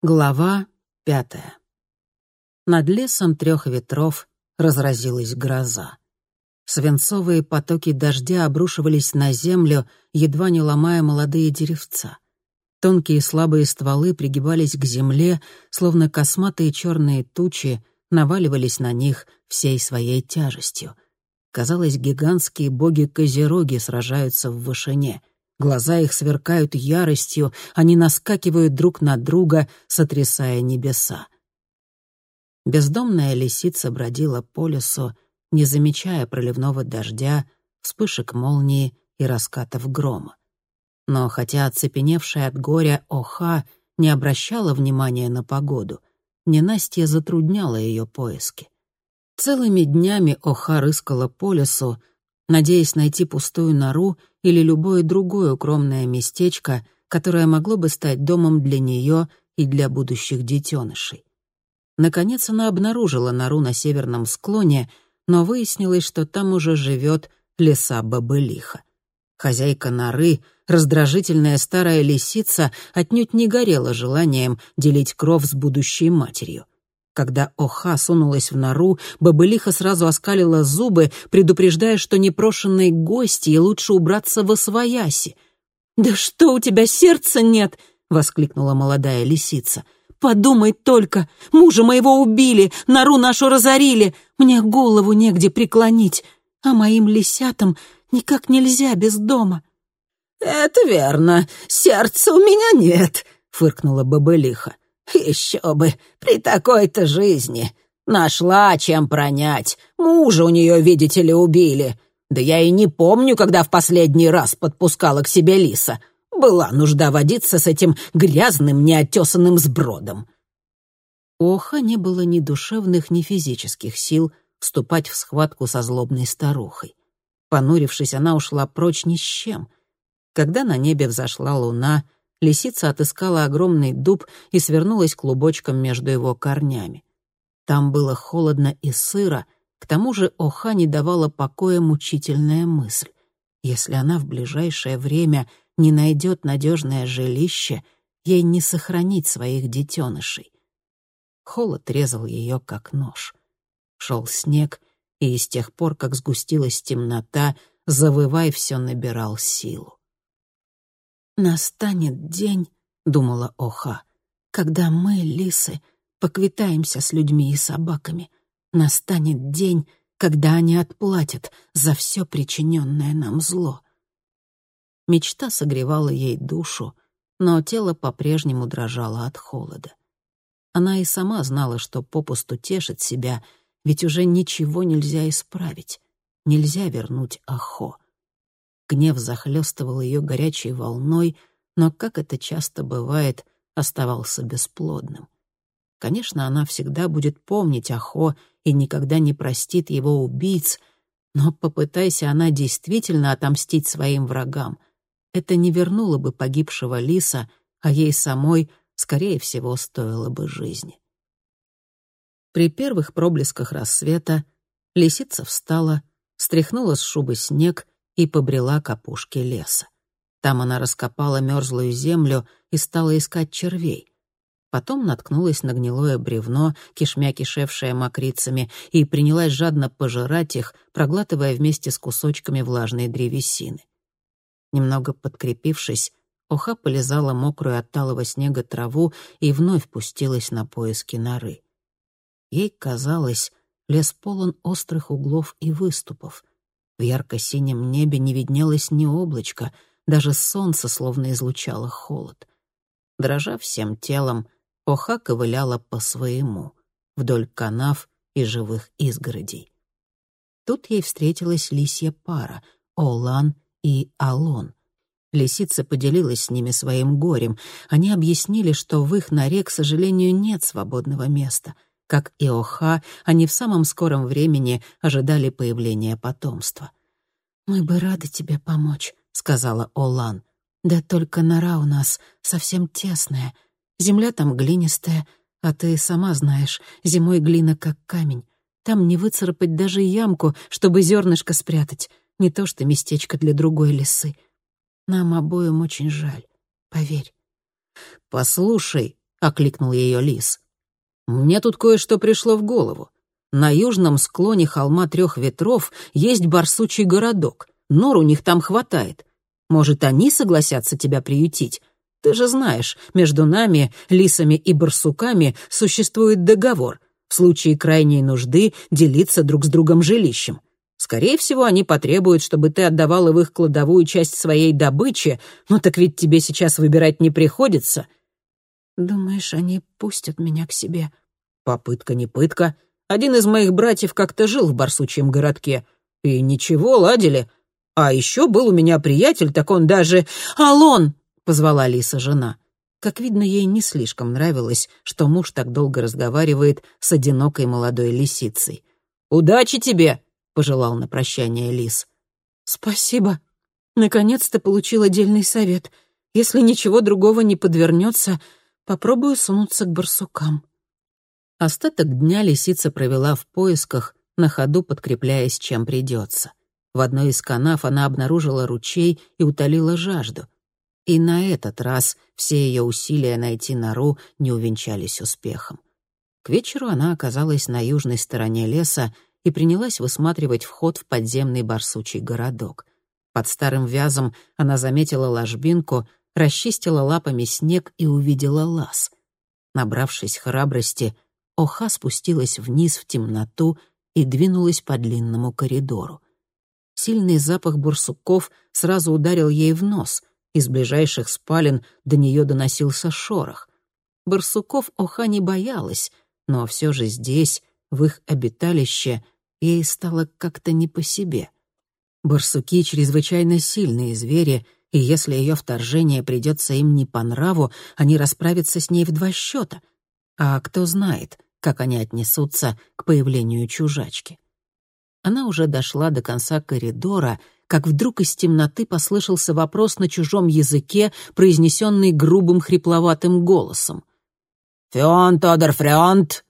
Глава пятая. Над лесом трех ветров разразилась гроза. Свинцовые потоки дождя обрушивались на землю, едва не ломая молодые деревца. Тонкие слабые стволы пригибались к земле, словно косматые черные тучи наваливались на них всей своей тяжестью. Казалось, гигантские боги-козероги сражаются в вышине — Глаза их сверкают яростью, они наскакивают друг на друга, сотрясая небеса. Бездомная лисица бродила по лесу, не замечая проливного дождя, вспышек молнии и раскатов грома. Но хотя оцепеневшая от горя Оха не обращала внимания на погоду, ненастье затрудняло ее поиски. Целыми днями Оха рыскала по лесу, надеясь найти пустую нору или любое другое укромное местечко, которое могло бы стать домом для нее и для будущих детенышей. Наконец она обнаружила нору на северном склоне, но выяснилось, что там уже живет леса Бабылиха. Хозяйка норы, раздражительная старая лисица, отнюдь не горела желанием делить кров с будущей матерью. Когда Оха сунулась в нору, бабылиха сразу оскалила зубы, предупреждая, что непрошенные гости и лучше убраться во свояси. «Да что у тебя, сердца нет!» — воскликнула молодая лисица. «Подумай только! Мужа моего убили, нору нашу разорили, мне голову негде преклонить, а моим лисятам никак нельзя без дома». «Это верно, сердца у меня нет», — фыркнула бабылиха. Еще бы, при такой-то жизни. Нашла чем пронять. Мужа у нее, видите ли, убили. Да я и не помню, когда в последний раз подпускала к себе лиса. Была нужда водиться с этим грязным, неотесанным сбродом. Оха не было ни душевных, ни физических сил вступать в схватку со злобной старухой. Понурившись, она ушла прочь ни с чем. Когда на небе взошла луна — лисица отыскала огромный дуб и свернулась клубочком между его корнями. Там было холодно и сыро, к тому же Оха не давала покоя мучительная мысль. Если она в ближайшее время не найдет надежное жилище, ей не сохранить своих детенышей. Холод резал ее, как нож. Шел снег, и с тех пор, как сгустилась темнота, завывай все набирал силу. «Настанет день», — думала Оха, «когда мы, лисы, поквитаемся с людьми и собаками. Настанет день, когда они отплатят за все причиненное нам зло». Мечта согревала ей душу, но тело по-прежнему дрожало от холода. Она и сама знала, что попусту тешит себя, ведь уже ничего нельзя исправить, нельзя вернуть Ахо. Гнев захлестывал ее горячей волной, но, как это часто бывает, оставался бесплодным. Конечно, она всегда будет помнить Ахо и никогда не простит его убийц, но попытайся она действительно отомстить своим врагам, это не вернуло бы погибшего лиса, а ей самой, скорее всего, стоило бы жизни. При первых проблесках рассвета лисица встала, стряхнула с шубы снег и побрела к опушке леса. Там она раскопала мерзлую землю и стала искать червей. Потом наткнулась на гнилое бревно, кишмя кишевшее мокрицами, и принялась жадно пожирать их, проглатывая вместе с кусочками влажной древесины. Немного подкрепившись, Оха полезала мокрую от талого снега траву и вновь пустилась на поиски норы. Ей казалось, лес полон острых углов и выступов. В ярко-синем небе не виднелось ни облачка, даже солнце словно излучало холод. Дрожа всем телом, Оха ковыляла по своему, вдоль канав и живых изгородей. Тут ей встретилась лисья пара — Олан и Алон. Лисица поделилась с ними своим горем. Они объяснили, что в их норе, к сожалению, нет свободного места — как и Оха, они в самом скором времени ожидали появления потомства. «Мы бы рады тебе помочь», — сказала Олан. «Да только нора у нас совсем тесная. Земля там глинистая, а ты сама знаешь, зимой глина как камень. Там не выцарапать даже ямку, чтобы зернышко спрятать, не то что местечко для другой лисы. Нам обоим очень жаль, поверь». «Послушай», — окликнул ее лис. «Мне тут кое-что пришло в голову. На южном склоне холма трех ветров есть барсучий городок. Нор у них там хватает. Может, они согласятся тебя приютить? Ты же знаешь, между нами, лисами и барсуками, существует договор. В случае крайней нужды делиться друг с другом жилищем. Скорее всего, они потребуют, чтобы ты отдавала в их кладовую часть своей добычи, но так ведь тебе сейчас выбирать не приходится. Думаешь, они пустят меня к себе? Попытка не пытка. Один из моих братьев как-то жил в барсучьем городке. И ничего, ладили. А еще был у меня приятель, так он даже... «Алон!» — позвала Лиса жена. Как видно, ей не слишком нравилось, что муж так долго разговаривает с одинокой молодой лисицей. «Удачи тебе!» пожелал на прощание Лис. «Спасибо. Наконец-то получил отдельный совет. Если ничего другого не подвернется, попробую сунуться к барсукам». Остаток дня лисица провела в поисках, на ходу подкрепляясь, чем придется. В одной из канав она обнаружила ручей и утолила жажду. И на этот раз все ее усилия найти нору не увенчались успехом. К вечеру она оказалась на южной стороне леса и принялась высматривать вход в подземный барсучий городок. Под старым вязом она заметила ложбинку, расчистила лапами снег и увидела лаз. Набравшись храбрости, Оха спустилась вниз в темноту и двинулась по длинному коридору. Сильный запах бурсуков сразу ударил ей в нос. Из ближайших спален до нее доносился шорох. Барсуков Оха не боялась, но все же здесь, в их обиталище ей стало как-то не по себе. Барсуки — чрезвычайно сильные звери, и если ее вторжение придется им не по нраву, они расправятся с ней в два счета. А кто знает, как они отнесутся к появлению чужачки. Она уже дошла до конца коридора, как вдруг из темноты послышался вопрос на чужом языке, произнесенный грубым хрипловатым голосом. «Фионт, Одер Фреонт,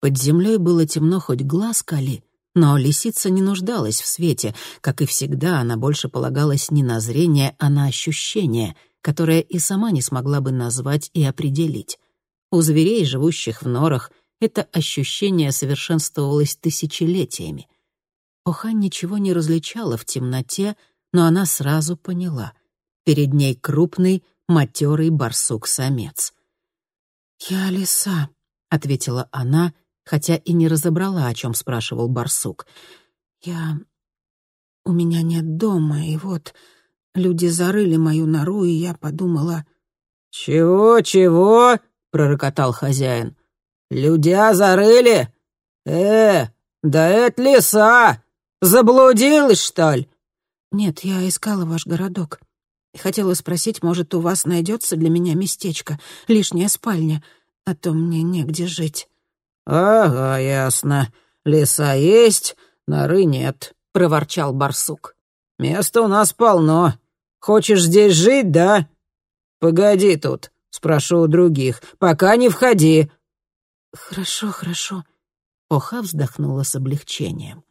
под землей было темно хоть глаз кали, но лисица не нуждалась в свете. Как и всегда, она больше полагалась не на зрение, а на ощущение, которое и сама не смогла бы назвать и определить. У зверей, живущих в норах, это ощущение совершенствовалось тысячелетиями. Оха ничего не различала в темноте, но она сразу поняла. Перед ней крупный, матерый барсук-самец. «Я лиса», — ответила она хотя и не разобрала, о чем спрашивал барсук. «Я... У меня нет дома, и вот люди зарыли мою нору, и я подумала...» «Чего, чего?» — пророкотал хозяин. «Людя зарыли? Э, да это лиса! Заблудилась, что ли?» «Нет, я искала ваш городок. Хотела спросить, может, у вас найдется для меня местечко, лишняя спальня, а то мне негде жить». «Ага, ясно. Леса есть, норы нет», — проворчал барсук. «Места у нас полно. Хочешь здесь жить, да? Погоди тут, спрошу у других. Пока не входи». «Хорошо, хорошо». Оха вздохнула с облегчением.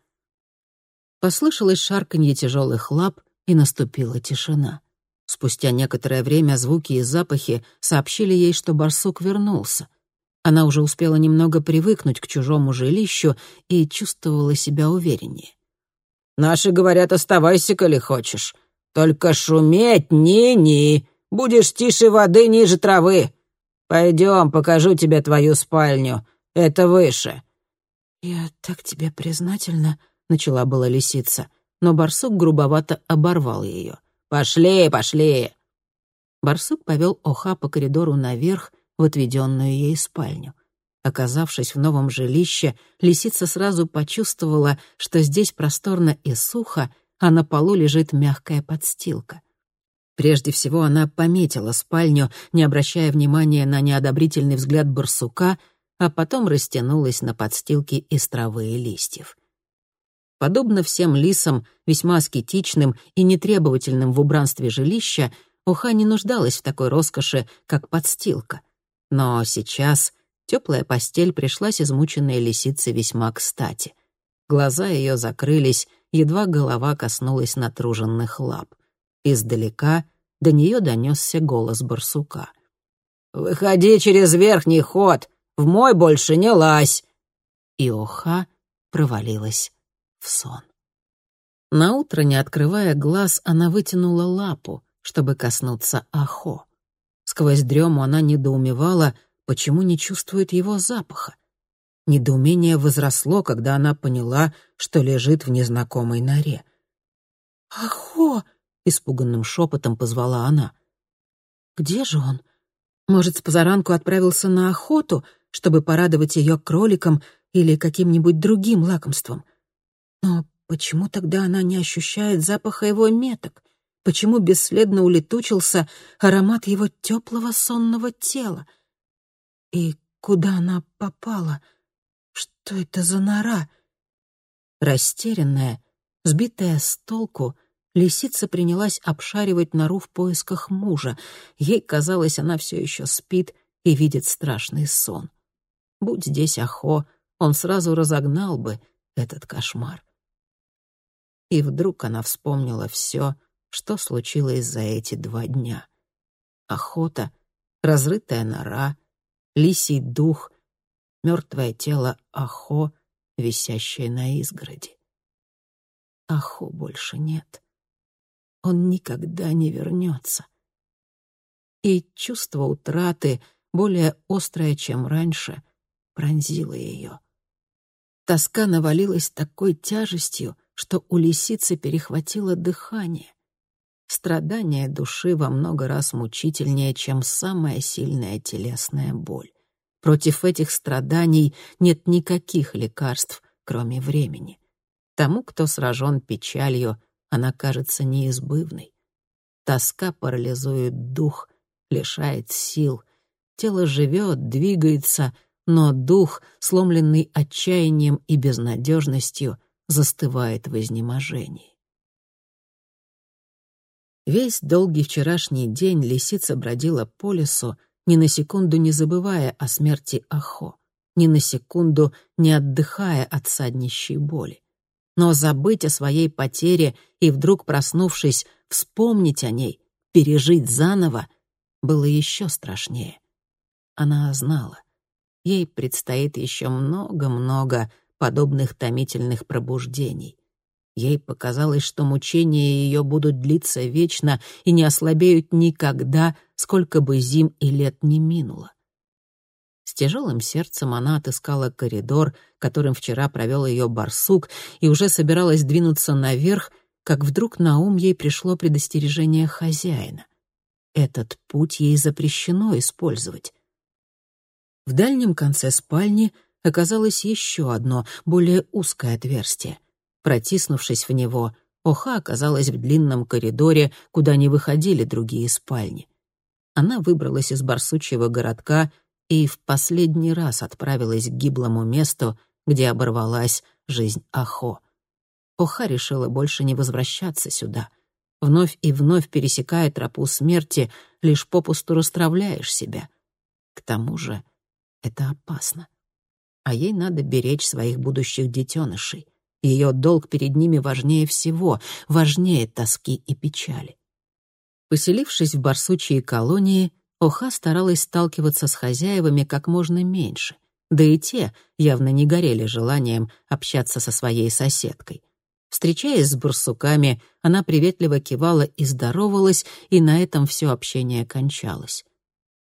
Послышалось шарканье тяжелых лап, и наступила тишина. Спустя некоторое время звуки и запахи сообщили ей, что барсук вернулся — она уже успела немного привыкнуть к чужому жилищу и чувствовала себя увереннее. «Наши говорят, оставайся, коли хочешь. Только шуметь ни-ни. Будешь тише воды, ниже травы. Пойдем, покажу тебе твою спальню. Это выше». «Я так тебе признательна», — начала была лисица, но барсук грубовато оборвал ее. «Пошли, пошли!» Барсук повел Оха по коридору наверх, в отведенную ей спальню. Оказавшись в новом жилище, лисица сразу почувствовала, что здесь просторно и сухо, а на полу лежит мягкая подстилка. Прежде всего она пометила спальню, не обращая внимания на неодобрительный взгляд барсука, а потом растянулась на подстилке из травы и листьев. Подобно всем лисам, весьма аскетичным и нетребовательным в убранстве жилища, Уха не нуждалась в такой роскоши, как подстилка. Но сейчас теплая постель пришлась измученной лисице весьма кстати. Глаза ее закрылись, едва голова коснулась натруженных лап. Издалека до нее донесся голос барсука. «Выходи через верхний ход, в мой больше не лазь!» И Оха провалилась в сон. Наутро, не открывая глаз, она вытянула лапу, чтобы коснуться Ахо. Сквозь дрему она недоумевала, почему не чувствует его запаха. Недоумение возросло, когда она поняла, что лежит в незнакомой норе. «Ахо!» — испуганным шепотом позвала она. «Где же он? Может, с позаранку отправился на охоту, чтобы порадовать ее кроликом или каким-нибудь другим лакомством? Но почему тогда она не ощущает запаха его меток? Почему бесследно улетучился аромат его теплого сонного тела? И куда она попала?» Что это за нора? Растерянная, сбитая с толку, лисица принялась обшаривать нору в поисках мужа. Ей казалось, она все еще спит и видит страшный сон. Будь здесь Ахо, он сразу разогнал бы этот кошмар. И вдруг она вспомнила все, что случилось за эти два дня. Охота, разрытая нора, лисий дух — мертвое тело Ахо, висящее на изгороди. Ахо больше нет. Он никогда не вернется. И чувство утраты, более острое, чем раньше, пронзило ее. Тоска навалилась такой тяжестью, что у лисицы перехватило дыхание. Страдание души во много раз мучительнее, чем самая сильная телесная боль. Против этих страданий нет никаких лекарств, кроме времени. Тому, кто сражен печалью, она кажется неизбывной. Тоска парализует дух, лишает сил. Тело живет, двигается, но дух, сломленный отчаянием и безнадежностью, застывает в изнеможении. Весь долгий вчерашний день лисица бродила по лесу, ни на секунду не забывая о смерти Ахо, ни на секунду не отдыхая от саднищей боли. Но забыть о своей потере и вдруг проснувшись, вспомнить о ней, пережить заново, было еще страшнее. Она знала, ей предстоит еще много-много подобных томительных пробуждений. Ей показалось, что мучения ее будут длиться вечно и не ослабеют никогда, сколько бы зим и лет не минуло. С тяжелым сердцем она отыскала коридор, которым вчера провел ее барсук, и уже собиралась двинуться наверх, как вдруг на ум ей пришло предостережение хозяина. Этот путь ей запрещено использовать. В дальнем конце спальни оказалось еще одно, более узкое отверстие — Протиснувшись в него, Оха оказалась в длинном коридоре, куда не выходили другие спальни. Она выбралась из барсучьего городка и в последний раз отправилась к гиблому месту, где оборвалась жизнь Ахо. Оха решила больше не возвращаться сюда. Вновь и вновь пересекая тропу смерти, лишь попусту расстравляешь себя. К тому же это опасно. А ей надо беречь своих будущих детенышей. Ее долг перед ними важнее всего, важнее тоски и печали. Поселившись в барсучьей колонии, Оха старалась сталкиваться с хозяевами как можно меньше, да и те явно не горели желанием общаться со своей соседкой. Встречаясь с барсуками, она приветливо кивала и здоровалась, и на этом все общение кончалось.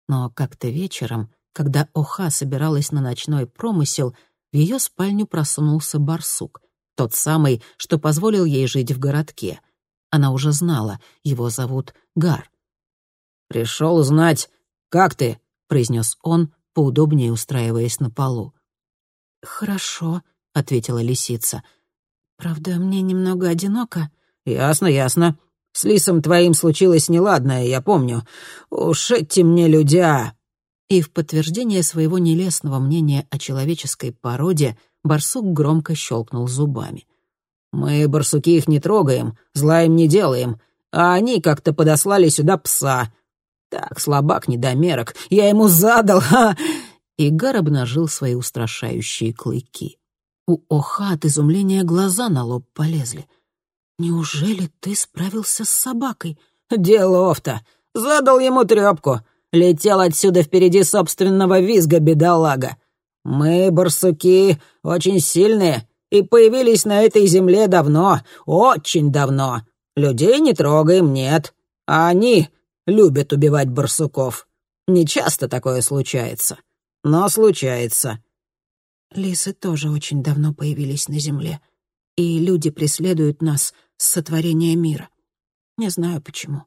Но как-то вечером, когда Оха собиралась на ночной промысел, в ее спальню просунулся барсук — тот самый, что позволил ей жить в городке. Она уже знала, его зовут Гар. «Пришел узнать, как ты?» — произнес он, поудобнее устраиваясь на полу. «Хорошо», — ответила лисица. «Правда, мне немного одиноко». «Ясно, ясно. С лисом твоим случилось неладное, я помню. Уж эти мне людя...» И в подтверждение своего нелестного мнения о человеческой породе — Барсук громко щелкнул зубами. «Мы, барсуки, их не трогаем, зла им не делаем, а они как-то подослали сюда пса. Так, слабак-недомерок, я ему задал, ха!» Игар обнажил свои устрашающие клыки. У Оха от изумления глаза на лоб полезли. «Неужели ты справился с собакой?» «Делов-то! Задал ему трёпку. Летел отсюда впереди собственного визга, бедолага. Мы, барсуки, очень сильные и появились на этой земле давно, очень давно. Людей не трогаем, нет. А они любят убивать барсуков. Не часто такое случается, но случается. Лисы тоже очень давно появились на земле, и люди преследуют нас с сотворения мира. Не знаю почему.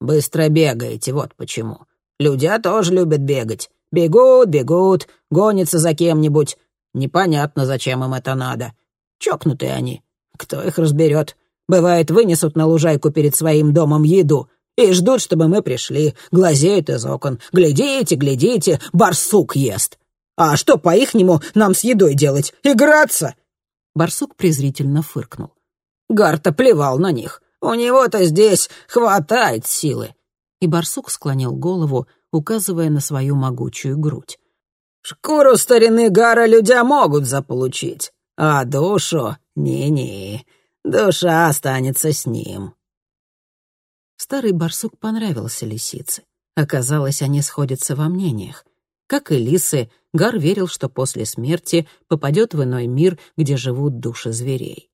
Быстро бегаете, вот почему. Люди тоже любят бегать. Бегут, бегут, гонятся за кем-нибудь. Непонятно, зачем им это надо. Чокнутые они. Кто их разберет? Бывает, вынесут на лужайку перед своим домом еду и ждут, чтобы мы пришли, глазеют из окон. Глядите, глядите, барсук ест. А что, по-ихнему, нам с едой делать? Играться?» Барсук презрительно фыркнул. Гарта плевал на них. У него-то здесь хватает силы. И барсук склонил голову, указывая на свою могучую грудь. «Шкуру старины Гара людя могут заполучить, а душу — не-не, душа останется с ним». Старый барсук понравился лисице. Оказалось, они сходятся во мнениях. Как и лисы, Гар верил, что после смерти попадет в иной мир, где живут души зверей.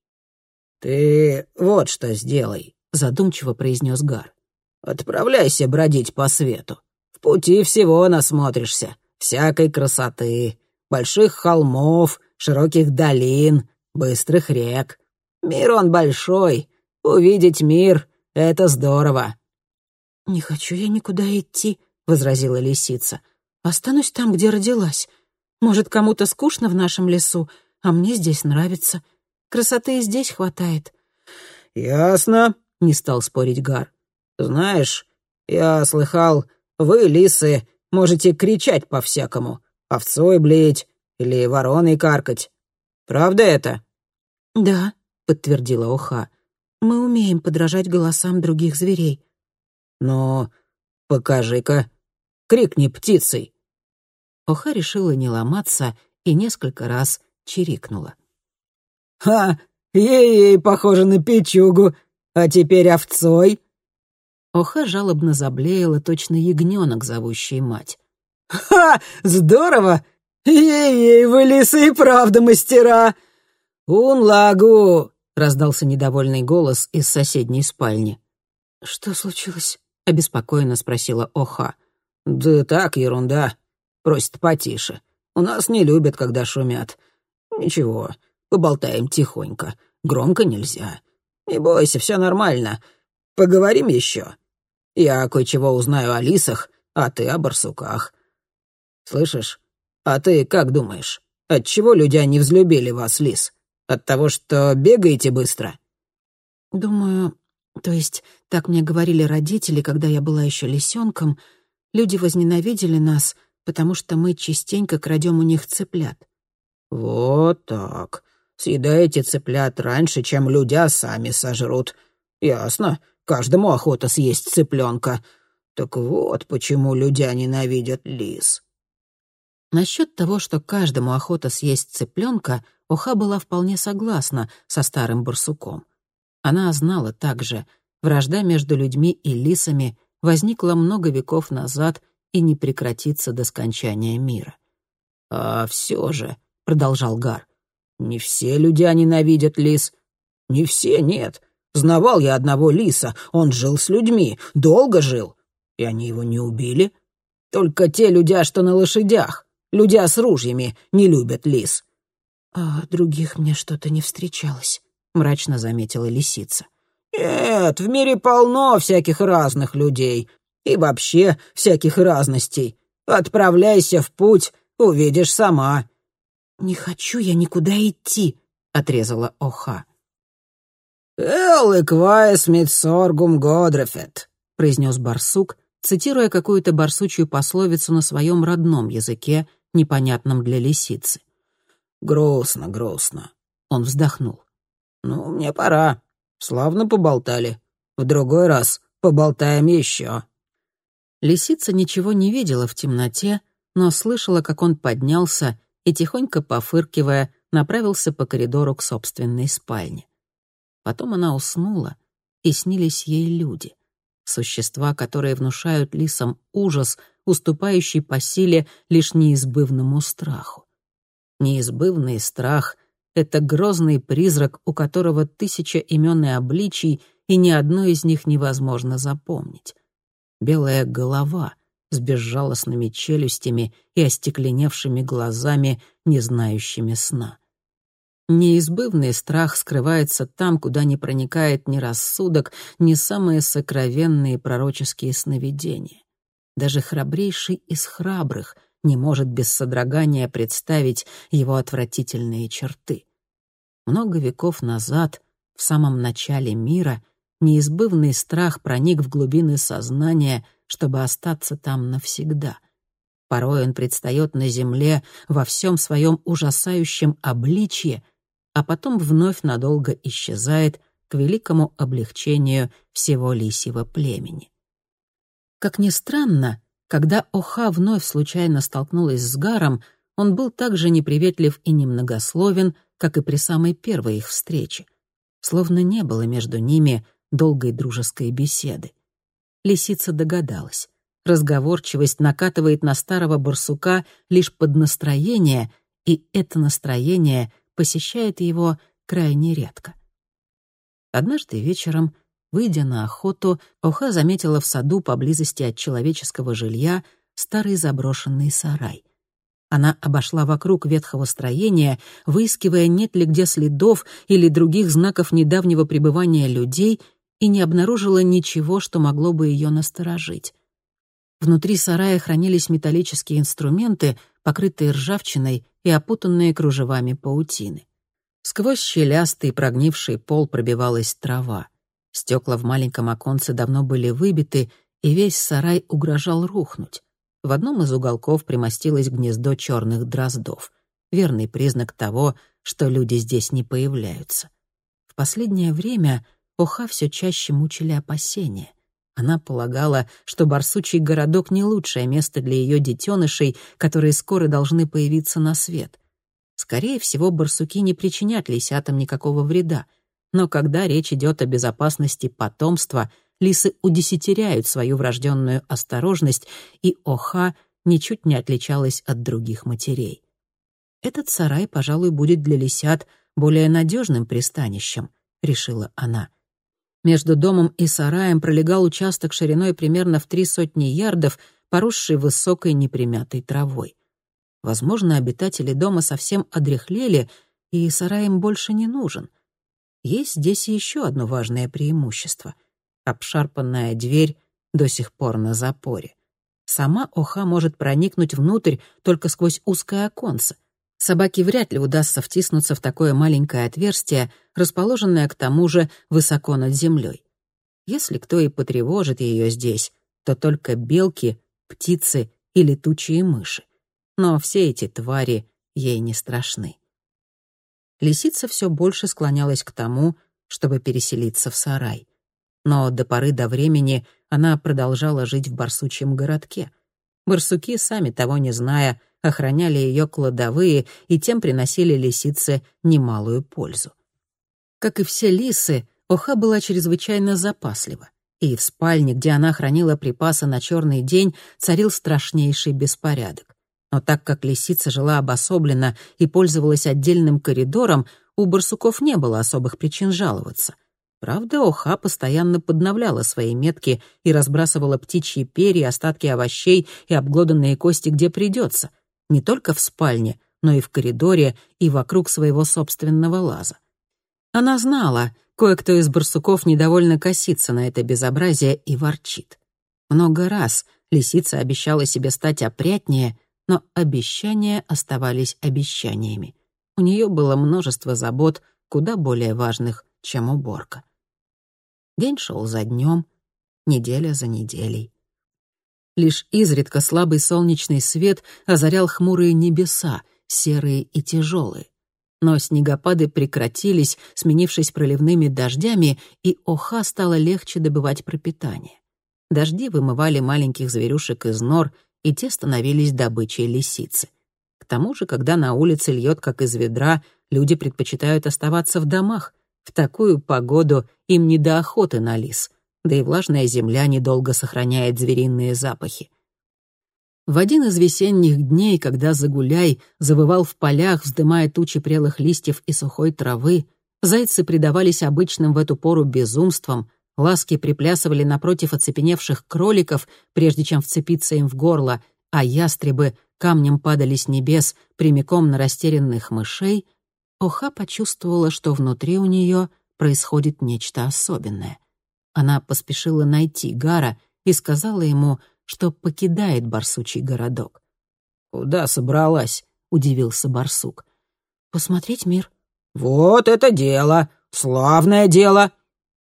«Ты вот что сделай», — задумчиво произнес Гар. «Отправляйся бродить по свету. Пути всего насмотришься, всякой красоты, больших холмов, широких долин, быстрых рек. Мир он большой, увидеть мир — это здорово». «Не хочу я никуда идти», — возразила лисица. «Останусь там, где родилась. Может, кому-то скучно в нашем лесу, а мне здесь нравится. Красоты и здесь хватает». «Ясно», — не стал спорить Гар. «Знаешь, я слыхал, вы, лисы, можете кричать по-всякому, овцой блеять или вороной каркать. Правда это?» «Да», — подтвердила Оха. «Мы умеем подражать голосам других зверей». «Но покажи-ка, крикни птицей». Оха решила не ломаться и несколько раз чирикнула. «Ха! Ей-ей, похоже на печугу! А теперь овцой!» Оха жалобно заблеяла, точно ягненок, зовущий мать. «Ха! Здорово! Ей-ей, вы лисы и правда мастера!» «Ун-лагу!» — раздался недовольный голос из соседней спальни. «Что случилось?» — обеспокоенно спросила Оха. «Да так, ерунда. Просит потише. У нас не любят, когда шумят. Ничего, Поболтаем тихонько. Громко нельзя. Не бойся, все нормально. Поговорим еще. Я кое-чего узнаю о лисах, а ты о барсуках. Слышишь? А ты как думаешь, отчего люди не взлюбили вас, лис? От того, что бегаете быстро? Думаю, то есть так мне говорили родители, когда я была еще лисенком, люди возненавидели нас, потому что мы частенько крадем у них цыплят. Вот так. Съедаете цыплят раньше, чем люди сами сожрут. Ясно, каждому охота съесть цыпленка. Так вот почему люди ненавидят лис. Насчет того, что каждому охота съесть цыпленка, Оха была вполне согласна со старым барсуком. Она знала также, вражда между людьми и лисами возникла много веков назад и не прекратится до скончания мира. «А все же», — продолжал Гар, не все люди ненавидят лис. Не все, нет. Знавал я одного лиса, он жил с людьми, долго жил. И они его не убили. Только те люди, что на лошадях, люди с ружьями, не любят лис. «А других мне что-то не встречалось», — мрачно заметила лисица. «Нет, в мире полно всяких разных людей. И вообще всяких разностей. Отправляйся в путь, увидишь сама. «Не хочу я никуда идти», — отрезала Оха. «Эл экваес митсоргум годрефет», — произнес барсук, цитируя какую-то барсучью пословицу на своем родном языке, непонятном для лисицы. «Грустно, грустно», — он вздохнул. «Ну, мне пора. Славно поболтали. В другой раз поболтаем еще». Лисица ничего не видела в темноте, но слышала, как он поднялся и, тихонько пофыркивая, направился по коридору к собственной спальне. Потом она уснула, и снились ей люди. Существа, которые внушают лисам ужас, уступающий по силе лишь неизбывному страху. Неизбывный страх — это грозный призрак, у которого тысяча имен и обличий, и ни одно из них невозможно запомнить. Белая голова с безжалостными челюстями и остекленевшими глазами, не знающими сна. Неизбывный страх скрывается там, куда не проникает ни рассудок, ни самые сокровенные пророческие сновидения. Даже храбрейший из храбрых не может без содрогания представить его отвратительные черты. Много веков назад, в самом начале мира, неизбывный страх проник в глубины сознания, чтобы остаться там навсегда. Порой он предстает на земле во всем своем ужасающем обличье — а потом вновь надолго исчезает к великому облегчению всего лисьего племени. Как ни странно, когда Оха вновь случайно столкнулась с Гаром, он был так же неприветлив и немногословен, как и при самой первой их встрече. Словно не было между ними долгой дружеской беседы. Лисица догадалась. Разговорчивость накатывает на старого барсука лишь под настроение, и это настроение посещает его крайне редко. Однажды вечером, выйдя на охоту, Оха заметила в саду поблизости от человеческого жилья старый заброшенный сарай. Она обошла вокруг ветхого строения, выискивая, нет ли где следов или других знаков недавнего пребывания людей, и не обнаружила ничего, что могло бы ее насторожить. Внутри сарая хранились металлические инструменты, покрытые ржавчиной и опутанные кружевами паутины. Сквозь щелястый прогнивший пол пробивалась трава. Стекла в маленьком оконце давно были выбиты, и весь сарай угрожал рухнуть. В одном из уголков примостилось гнездо черных дроздов. Верный признак того, что люди здесь не появляются. В последнее время Оха все чаще мучили опасения — она полагала, что барсучий городок не лучшее место для ее детенышей, которые скоро должны появиться на свет. Скорее всего, барсуки не причинят лисятам никакого вреда. Но когда речь идет о безопасности потомства, лисы удесятеряют свою врожденную осторожность, и Оха ничуть не отличалась от других матерей. «Этот сарай, пожалуй, будет для лисят более надежным пристанищем», — решила она. — между домом и сараем пролегал участок шириной примерно в три сотни ярдов, поросший высокой непримятой травой. Возможно, обитатели дома совсем одряхлели, и сарай им больше не нужен. Есть здесь еще одно важное преимущество. Обшарпанная дверь до сих пор на запоре. Сама Оха может проникнуть внутрь только сквозь узкое оконце. Собаке вряд ли удастся втиснуться в такое маленькое отверстие, расположенное к тому же высоко над землей. Если кто и потревожит ее здесь, то только белки, птицы и летучие мыши. Но все эти твари ей не страшны. Лисица все больше склонялась к тому, чтобы переселиться в сарай. Но до поры до времени она продолжала жить в барсучьем городке. Барсуки, сами того не зная, охраняли ее кладовые и тем приносили лисице немалую пользу. Как и все лисы, Оха была чрезвычайно запаслива, и в спальне, где она хранила припасы на черный день, царил страшнейший беспорядок. Но так как лисица жила обособленно и пользовалась отдельным коридором, у барсуков не было особых причин жаловаться. Правда, Оха постоянно подновляла свои метки и разбрасывала птичьи перья, остатки овощей и обглоданные кости где придется — не только в спальне, но и в коридоре и вокруг своего собственного лаза. Она знала, кое-кто из барсуков недовольно косится на это безобразие и ворчит. Много раз лисица обещала себе стать опрятнее, но обещания оставались обещаниями. У нее было множество забот, куда более важных, чем уборка. День шел за днем, неделя за неделей. Лишь изредка слабый солнечный свет озарял хмурые небеса, серые и тяжелые. Но снегопады прекратились, сменившись проливными дождями, и Оха стало легче добывать пропитание. Дожди вымывали маленьких зверюшек из нор, и те становились добычей лисицы. К тому же, когда на улице льет как из ведра, люди предпочитают оставаться в домах. В такую погоду им не до охоты на лис — да и влажная земля недолго сохраняет звериные запахи. В один из весенних дней, когда Загуляй завывал в полях, вздымая тучи прелых листьев и сухой травы, зайцы предавались обычным в эту пору безумствам, ласки приплясывали напротив оцепеневших кроликов, прежде чем вцепиться им в горло, а ястребы камнем падали с небес прямиком на растерянных мышей, Оха почувствовала, что внутри у нее происходит нечто особенное. Она поспешила найти Гара и сказала ему — что покидает барсучий городок. «Куда собралась?» — удивился барсук. «Посмотреть мир». «Вот это дело! Славное дело!»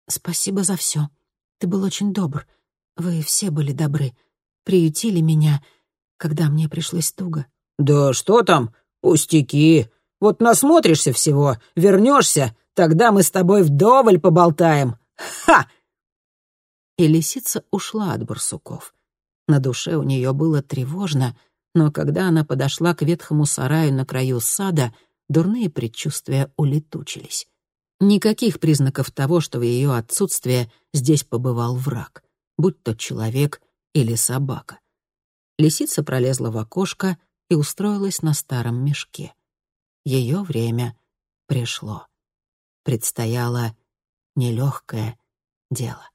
«Спасибо за все. Ты был очень добр. Вы все были добры. Приютили меня, когда мне пришлось туго». «Да что там? Пустяки. Вот насмотришься всего, вернешься, тогда мы с тобой вдоволь поболтаем. Ха!» И лисица ушла от барсуков. На душе у нее было тревожно, но когда она подошла к ветхому сараю на краю сада, дурные предчувствия улетучились. Никаких признаков того, что в ее отсутствие здесь побывал враг, будь то человек или собака. Лисица пролезла в окошко и устроилась на старом мешке. Ее время пришло. Предстояло нелегкое дело.